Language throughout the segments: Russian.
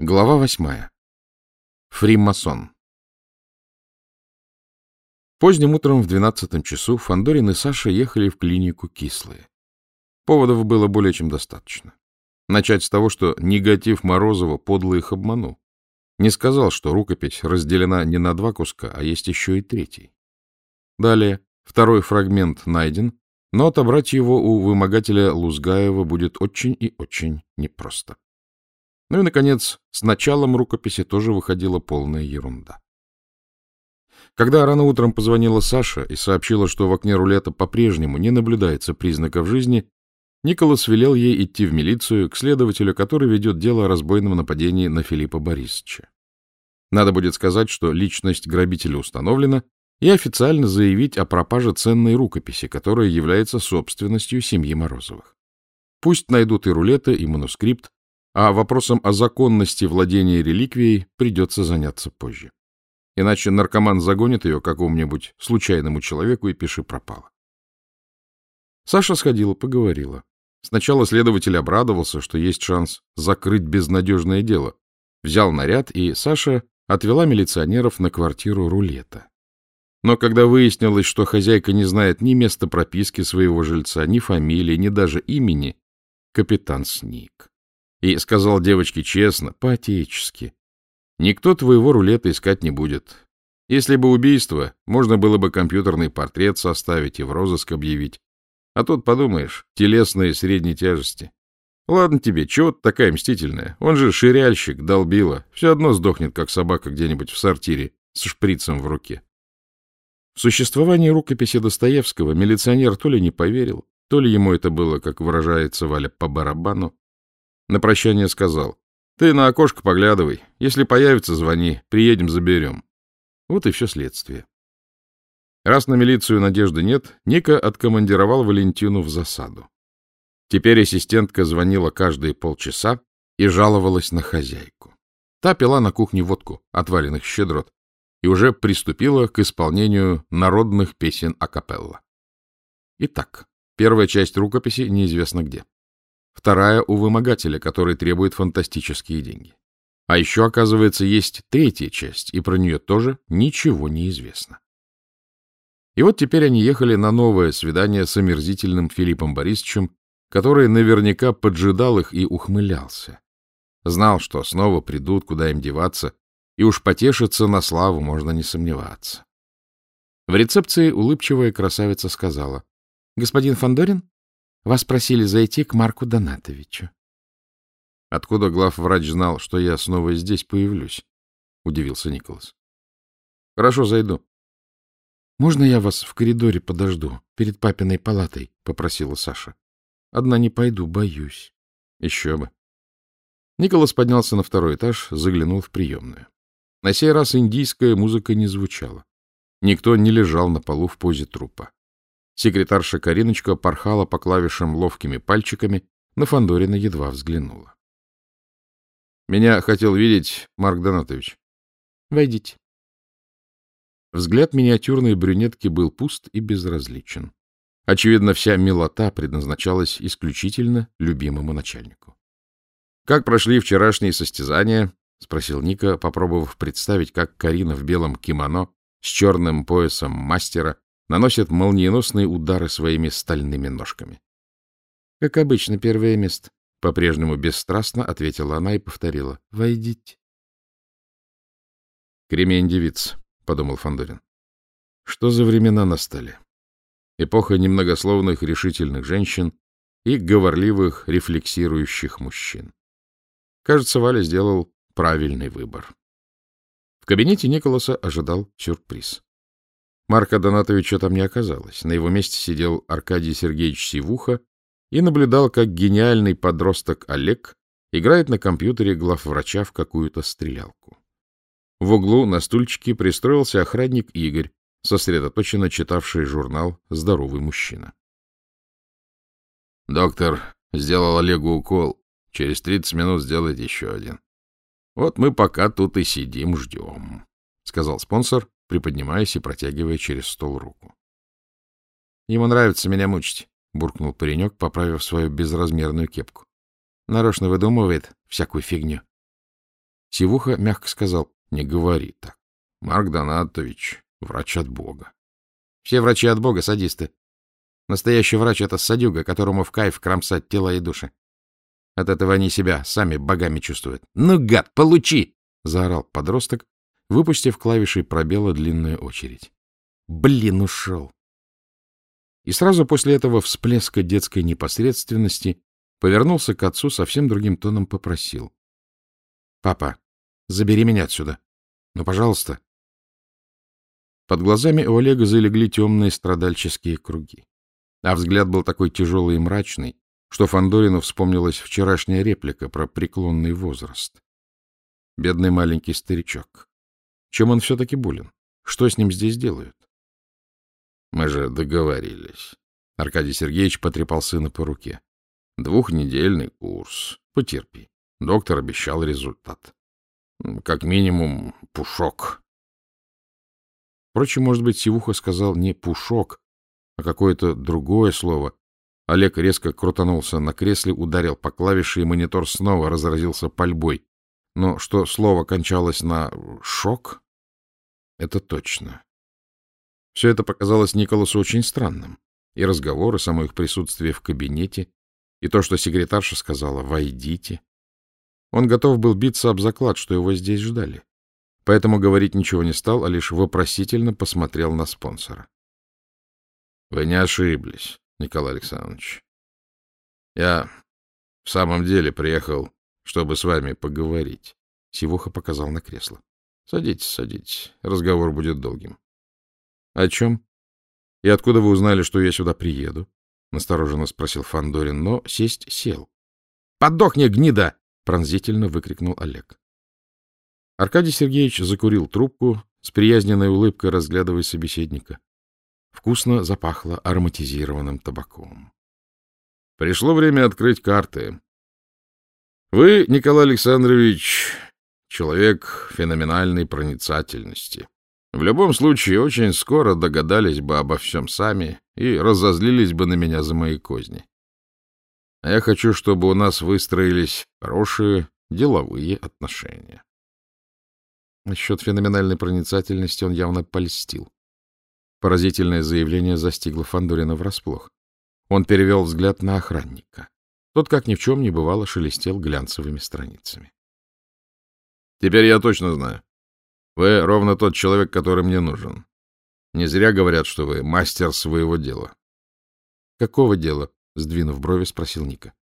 Глава восьмая. Фримасон. Поздним утром в двенадцатом часу Фандорин и Саша ехали в клинику Кислые. Поводов было более чем достаточно. Начать с того, что негатив Морозова подло их обманул. Не сказал, что рукопись разделена не на два куска, а есть еще и третий. Далее, второй фрагмент найден, но отобрать его у вымогателя Лузгаева будет очень и очень непросто. Ну и, наконец, с началом рукописи тоже выходила полная ерунда. Когда рано утром позвонила Саша и сообщила, что в окне рулета по-прежнему не наблюдается признаков жизни, Николас велел ей идти в милицию к следователю, который ведет дело о разбойном нападении на Филиппа Борисовича. Надо будет сказать, что личность грабителя установлена, и официально заявить о пропаже ценной рукописи, которая является собственностью семьи Морозовых. Пусть найдут и рулеты, и манускрипт, а вопросом о законности владения реликвией придется заняться позже. Иначе наркоман загонит ее какому-нибудь случайному человеку и пиши пропало. Саша сходила, поговорила. Сначала следователь обрадовался, что есть шанс закрыть безнадежное дело. Взял наряд, и Саша отвела милиционеров на квартиру рулета. Но когда выяснилось, что хозяйка не знает ни места прописки своего жильца, ни фамилии, ни даже имени, капитан сник и сказал девочке честно, по-отечески. Никто твоего рулета искать не будет. Если бы убийство, можно было бы компьютерный портрет составить и в розыск объявить. А тут, подумаешь, телесные средней тяжести. Ладно тебе, чего ты такая мстительная? Он же ширяльщик, долбила. Все одно сдохнет, как собака где-нибудь в сортире с шприцем в руке. В существование рукописи Достоевского милиционер то ли не поверил, то ли ему это было, как выражается Валя, по барабану, на прощание сказал. Ты на окошко поглядывай. Если появится, звони. Приедем, заберем. Вот и все следствие. Раз на милицию надежды нет, Ника откомандировал Валентину в засаду. Теперь ассистентка звонила каждые полчаса и жаловалась на хозяйку. Та пила на кухне водку, отваренных щедрот, и уже приступила к исполнению народных песен акапелла. Итак, первая часть рукописи неизвестно где. Вторая у вымогателя, который требует фантастические деньги. А еще, оказывается, есть третья часть, и про нее тоже ничего не известно. И вот теперь они ехали на новое свидание с омерзительным Филиппом Борисовичем, который наверняка поджидал их и ухмылялся. Знал, что снова придут, куда им деваться, и уж потешиться на славу можно не сомневаться. В рецепции улыбчивая красавица сказала, — Господин Фандорин, вас просили зайти к Марку Донатовичу. — Откуда главврач знал, что я снова здесь появлюсь? — удивился Николас. — Хорошо, зайду. — Можно я вас в коридоре подожду, перед папиной палатой? — попросила Саша. — Одна не пойду, боюсь. — Еще бы. Николас поднялся на второй этаж, заглянул в приемную. На сей раз индийская музыка не звучала. Никто не лежал на полу в позе трупа. Секретарша Кариночка порхала по клавишам ловкими пальчиками, на Фандорина едва взглянула. — Меня хотел видеть Марк Донатович. — Войдите. Взгляд миниатюрной брюнетки был пуст и безразличен. Очевидно, вся милота предназначалась исключительно любимому начальнику. — Как прошли вчерашние состязания? — спросил Ника, попробовав представить, как Карина в белом кимоно с черным поясом мастера наносит молниеносные удары своими стальными ножками. — Как обычно, первое место. По-прежнему бесстрастно ответила она и повторила. — Войдите. — Кремень девиц, — подумал Фандорин. Что за времена настали? Эпоха немногословных решительных женщин и говорливых рефлексирующих мужчин. Кажется, Валя сделал правильный выбор. В кабинете Николаса ожидал сюрприз. Марка Донатовича там не оказалось. На его месте сидел Аркадий Сергеевич Сивуха и наблюдал, как гениальный подросток Олег играет на компьютере главврача в какую-то стрелялку. В углу на стульчике пристроился охранник Игорь, сосредоточенно читавший журнал «Здоровый мужчина». Доктор сделал Олегу укол. Через 30 минут сделает еще один. Вот мы пока тут и сидим, ждем, — сказал спонсор приподнимаясь и протягивая через стол руку. — Ему нравится меня мучить, — буркнул паренек, поправив свою безразмерную кепку. Нарочно выдумывает всякую фигню. Сивуха мягко сказал, не говори так. Марк Донатович, врач от Бога. Все врачи от Бога — садисты. Настоящий врач — это садюга, которому в кайф кромсать тела и души. От этого они себя сами богами чувствуют. «Ну, гад, получи!» — заорал подросток, выпустив клавишей пробела длинную очередь. «Блин, ушел!» И сразу после этого всплеска детской непосредственности повернулся к отцу совсем другим тоном попросил. — Папа, забери меня отсюда. Ну, пожалуйста. Под глазами у Олега залегли темные страдальческие круги. А взгляд был такой тяжелый и мрачный, что Фандорину вспомнилась вчерашняя реплика про преклонный возраст. Бедный маленький старичок. Чем он все-таки болен? Что с ним здесь делают? Мы же договорились. Аркадий Сергеевич потрепал сына по руке. Двухнедельный курс. Потерпи. Доктор обещал результат. Как минимум, пушок. Впрочем, может быть, Сивуха сказал не «пушок», а какое-то другое слово. Олег резко крутанулся на кресле, ударил по клавише, и монитор снова разразился пальбой. Но что слово кончалось на «шок» — это точно. Все это показалось Николасу очень странным. И разговор, и само их присутствие в кабинете, и то, что секретарша сказала «войдите». Он готов был биться об заклад, что его здесь ждали. Поэтому говорить ничего не стал, а лишь вопросительно посмотрел на спонсора. — Вы не ошиблись, Николай Александрович. Я в самом деле приехал, чтобы с вами поговорить. Сивуха показал на кресло. — Садитесь, садитесь. Разговор будет долгим. — О чем? И откуда вы узнали, что я сюда приеду? — настороженно спросил Фандорин, но сесть сел. — Подохни, гнида! — пронзительно выкрикнул Олег. Аркадий Сергеевич закурил трубку, с приязненной улыбкой разглядывая собеседника. Вкусно запахло ароматизированным табаком. Пришло время открыть карты. Вы, Николай Александрович, человек феноменальной проницательности. В любом случае, очень скоро догадались бы обо всем сами и разозлились бы на меня за мои козни. А я хочу, чтобы у нас выстроились хорошие деловые отношения. Насчет феноменальной проницательности он явно польстил. Поразительное заявление застигло Фандорина врасплох. Он перевел взгляд на охранника. Тот, как ни в чем не бывало, шелестел глянцевыми страницами. — Теперь я точно знаю. Вы ровно тот человек, который мне нужен. Не зря говорят, что вы мастер своего дела. — Какого дела? — сдвинув брови, спросил Ника.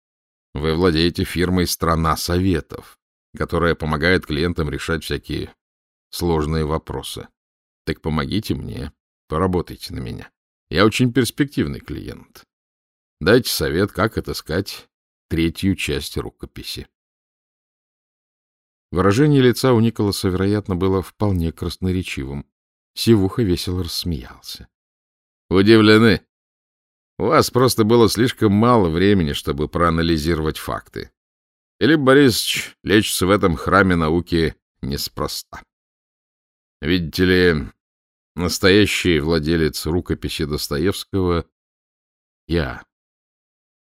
— Вы владеете фирмой «Страна Советов», которая помогает клиентам решать всякие сложные вопросы. Так помогите мне, поработайте на меня. Я очень перспективный клиент. Дайте совет, как отыскать третью часть рукописи. Выражение лица у Николаса, вероятно, было вполне красноречивым. Сивуха весело рассмеялся. — Удивлены? У вас просто было слишком мало времени, чтобы проанализировать факты. Филипп Борисович лечится в этом храме науки неспроста. Видите ли, настоящий владелец рукописи Достоевского — я.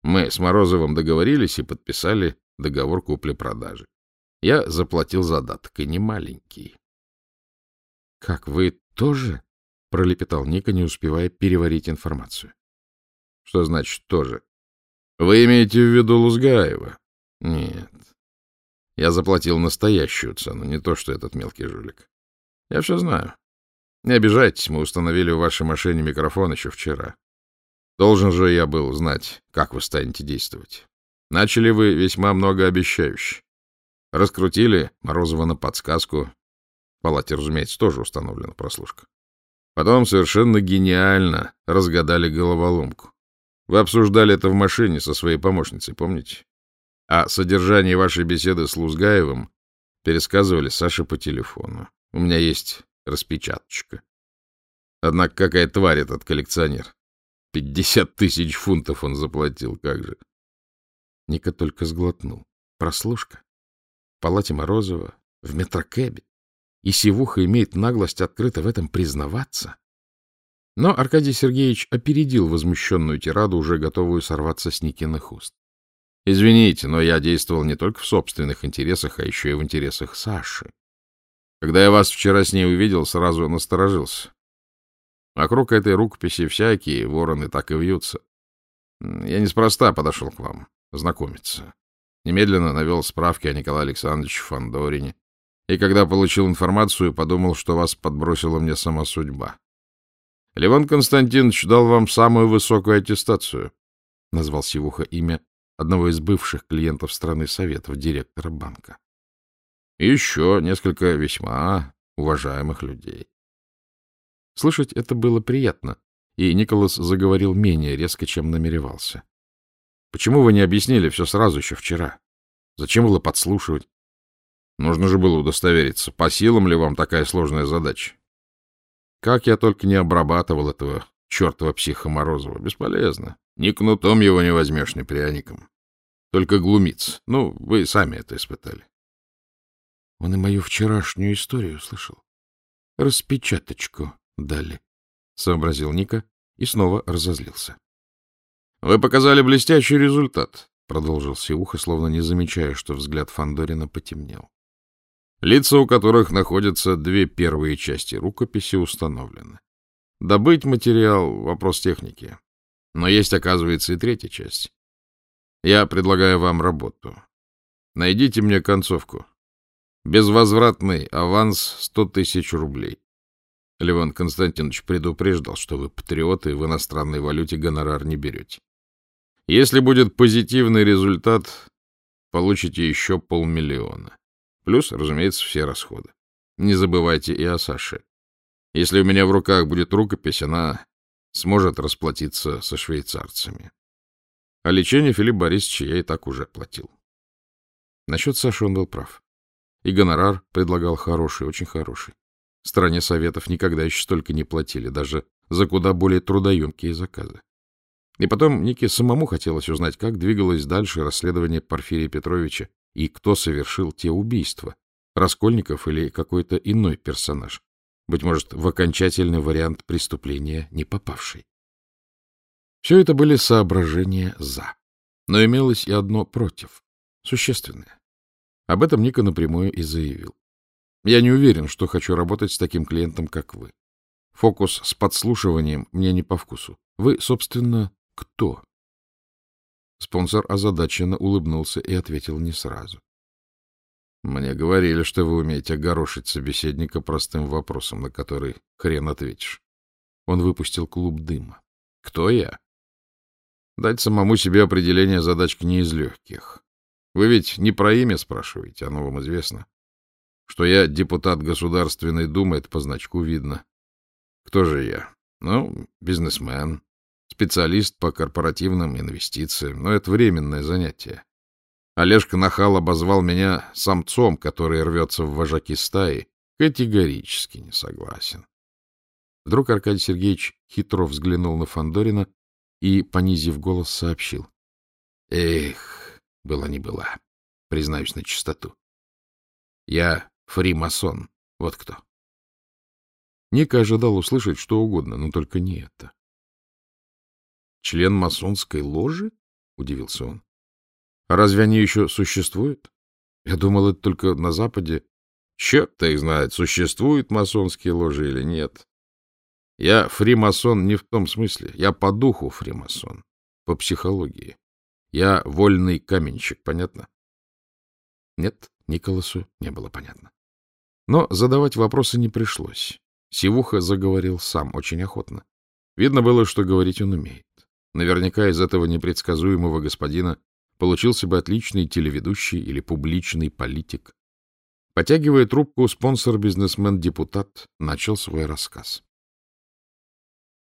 Мы с Морозовым договорились и подписали договор купли-продажи. Я заплатил задаток, и не маленький. — Как, вы тоже? — пролепетал Ника, не успевая переварить информацию. Что значит тоже? Вы имеете в виду Лузгаева? Нет. Я заплатил настоящую цену, не то что этот мелкий жулик. Я все знаю. Не обижайтесь, мы установили в вашей машине микрофон еще вчера. Должен же я был знать, как вы станете действовать. Начали вы весьма многообещающе. Раскрутили Морозова на подсказку. В палате, разумеется, тоже установлена прослушка. Потом совершенно гениально разгадали головоломку. Вы обсуждали это в машине со своей помощницей, помните? А содержание вашей беседы с Лузгаевым пересказывали Саше по телефону. У меня есть распечаточка. Однако какая тварь этот коллекционер. Пятьдесят тысяч фунтов он заплатил, как же. Ника только сглотнул. Прослушка. Палате Морозова, в метрокэбе. И Сивуха имеет наглость открыто в этом признаваться. Но Аркадий Сергеевич опередил возмущенную тираду, уже готовую сорваться с Никиных уст. Извините, но я действовал не только в собственных интересах, а еще и в интересах Саши. Когда я вас вчера с ней увидел, сразу насторожился. Вокруг этой рукописи всякие вороны так и вьются. Я неспроста подошел к вам знакомиться. Немедленно навел справки о Николае Александровиче Фандорине. И когда получил информацию, подумал, что вас подбросила мне сама судьба. Левон Константинович дал вам самую высокую аттестацию. Назвал Сивуха имя одного из бывших клиентов страны Советов, директора банка. И еще несколько весьма уважаемых людей. Слышать это было приятно, и Николас заговорил менее резко, чем намеревался. Почему вы не объяснили все сразу еще вчера? Зачем было подслушивать? Нужно же было удостовериться, по силам ли вам такая сложная задача. Как я только не обрабатывал этого чертова психа Морозова. Бесполезно. Ни кнутом его не возьмешь, ни пряником. Только глумиться. Ну, вы сами это испытали. Он и мою вчерашнюю историю слышал. Распечаточку дали, — сообразил Ника и снова разозлился. — Вы показали блестящий результат, — продолжил Сиуха, словно не замечая, что взгляд Фандорина потемнел. Лица, у которых находятся две первые части рукописи, установлены. Добыть материал — вопрос техники. Но есть, оказывается, и третья часть. Я предлагаю вам работу. Найдите мне концовку. Безвозвратный аванс сто тысяч рублей. Леван Константинович предупреждал, что вы патриоты, в иностранной валюте гонорар не берете. Если будет позитивный результат, получите еще полмиллиона. Плюс, разумеется, все расходы. Не забывайте и о Саше. Если у меня в руках будет рукопись, она сможет расплатиться со швейцарцами. А лечение Филипп Борисовича я и так уже платил. Насчет Саши он был прав. И гонорар предлагал хороший, очень хороший. Стране Советов никогда еще столько не платили, даже за куда более трудоемкие заказы. И потом Нике самому хотелось узнать, как двигалось дальше расследование Порфирия Петровича и кто совершил те убийства, Раскольников или какой-то иной персонаж, быть может, в окончательный вариант преступления не попавший. Все это были соображения «за». Но имелось и одно «против», существенное. Об этом Ника напрямую и заявил. Я не уверен, что хочу работать с таким клиентом, как вы. Фокус с подслушиванием мне не по вкусу. Вы, собственно, кто? Спонсор озадаченно улыбнулся и ответил не сразу. Мне говорили, что вы умеете огорошить собеседника простым вопросом, на который хрен ответишь. Он выпустил клуб дыма. Кто я? Дать самому себе определение задачки не из легких. Вы ведь не про имя спрашиваете, оно вам известно. Что я депутат Государственной Думы, это по значку видно. Кто же я? Ну, бизнесмен, специалист по корпоративным инвестициям, но это временное занятие. Олежка Нахал обозвал меня самцом, который рвется в вожаки стаи. Категорически не согласен. Вдруг Аркадий Сергеевич хитро взглянул на Фандорина и, понизив голос, сообщил. — Эх, была не была, признаюсь на чистоту. Я фримасон, вот кто. Ника ожидал услышать что угодно, но только не это. — Член масонской ложи? — удивился он. — А разве они еще существуют? Я думал, это только на Западе. Черт-то их знает, существуют масонские ложи или нет. Я фримасон не в том смысле. Я по духу фримасон, по психологии. Я вольный каменщик, понятно? Нет, Николасу не было понятно. Но задавать вопросы не пришлось. Сивуха заговорил сам, очень охотно. Видно было, что говорить он умеет. Наверняка из этого непредсказуемого господина получился бы отличный телеведущий или публичный политик. Потягивая трубку, спонсор-бизнесмен-депутат начал свой рассказ.